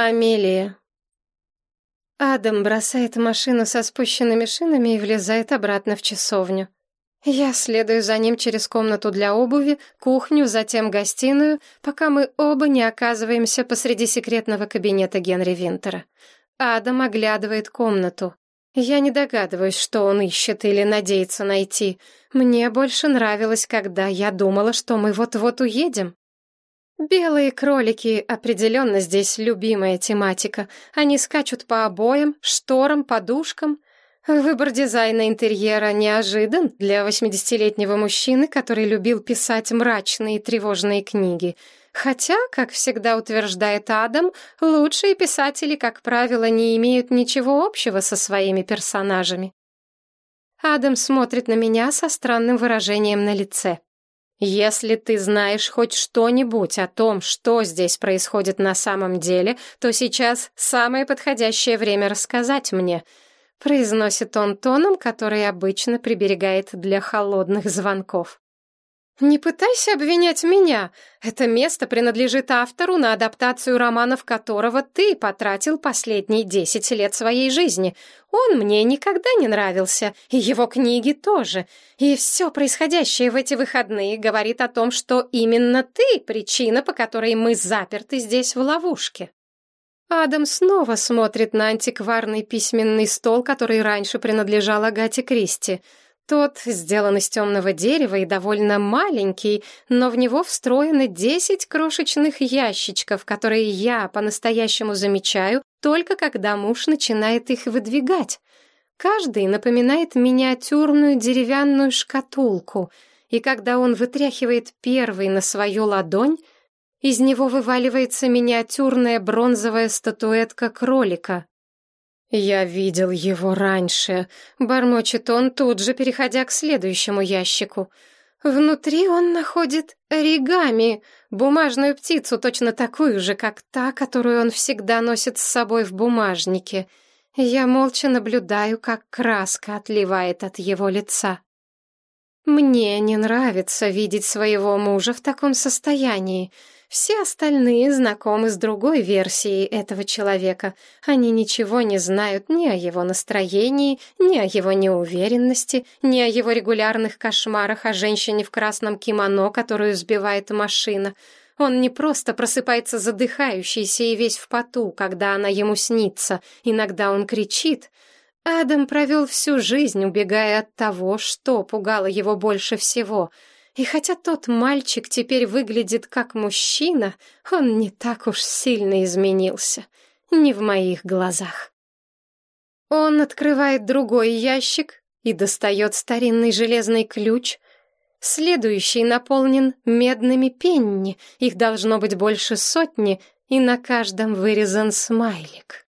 Амелия. Адам бросает машину со спущенными шинами и влезает обратно в часовню. Я следую за ним через комнату для обуви, кухню, затем гостиную, пока мы оба не оказываемся посреди секретного кабинета Генри Винтера. Адам оглядывает комнату. Я не догадываюсь, что он ищет или надеется найти. Мне больше нравилось, когда я думала, что мы вот-вот уедем. Белые кролики определенно здесь любимая тематика. Они скачут по обоям, шторам, подушкам. Выбор дизайна интерьера неожидан для восьмидесятилетнего мужчины, который любил писать мрачные и тревожные книги. Хотя, как всегда утверждает Адам, лучшие писатели, как правило, не имеют ничего общего со своими персонажами. Адам смотрит на меня со странным выражением на лице. Если ты знаешь хоть что-нибудь о том, что здесь происходит на самом деле, то сейчас самое подходящее время рассказать мне. Произносит он тоном, который обычно приберегает для холодных звонков. «Не пытайся обвинять меня. Это место принадлежит автору, на адаптацию романов которого ты потратил последние десять лет своей жизни. Он мне никогда не нравился, и его книги тоже. И все происходящее в эти выходные говорит о том, что именно ты причина, по которой мы заперты здесь в ловушке». Адам снова смотрит на антикварный письменный стол, который раньше принадлежал Агате Кристи — тот сделан из темного дерева и довольно маленький, но в него встроены десять крошечных ящичков, которые я по-настоящему замечаю только когда муж начинает их выдвигать. Каждый напоминает миниатюрную деревянную шкатулку, и когда он вытряхивает первый на свою ладонь, из него вываливается миниатюрная бронзовая статуэтка кролика. «Я видел его раньше», — бормочет он, тут же переходя к следующему ящику. Внутри он находит оригами, бумажную птицу, точно такую же, как та, которую он всегда носит с собой в бумажнике. Я молча наблюдаю, как краска отливает от его лица. Мне не нравится видеть своего мужа в таком состоянии. Все остальные знакомы с другой версией этого человека. Они ничего не знают ни о его настроении, ни о его неуверенности, ни о его регулярных кошмарах о женщине в красном кимоно, которую сбивает машина. Он не просто просыпается задыхающийся и весь в поту, когда она ему снится. Иногда он кричит. Адам провел всю жизнь, убегая от того, что пугало его больше всего — и хотя тот мальчик теперь выглядит как мужчина, он не так уж сильно изменился. Не в моих глазах. Он открывает другой ящик и достает старинный железный ключ. Следующий наполнен медными пенни, их должно быть больше сотни, и на каждом вырезан смайлик.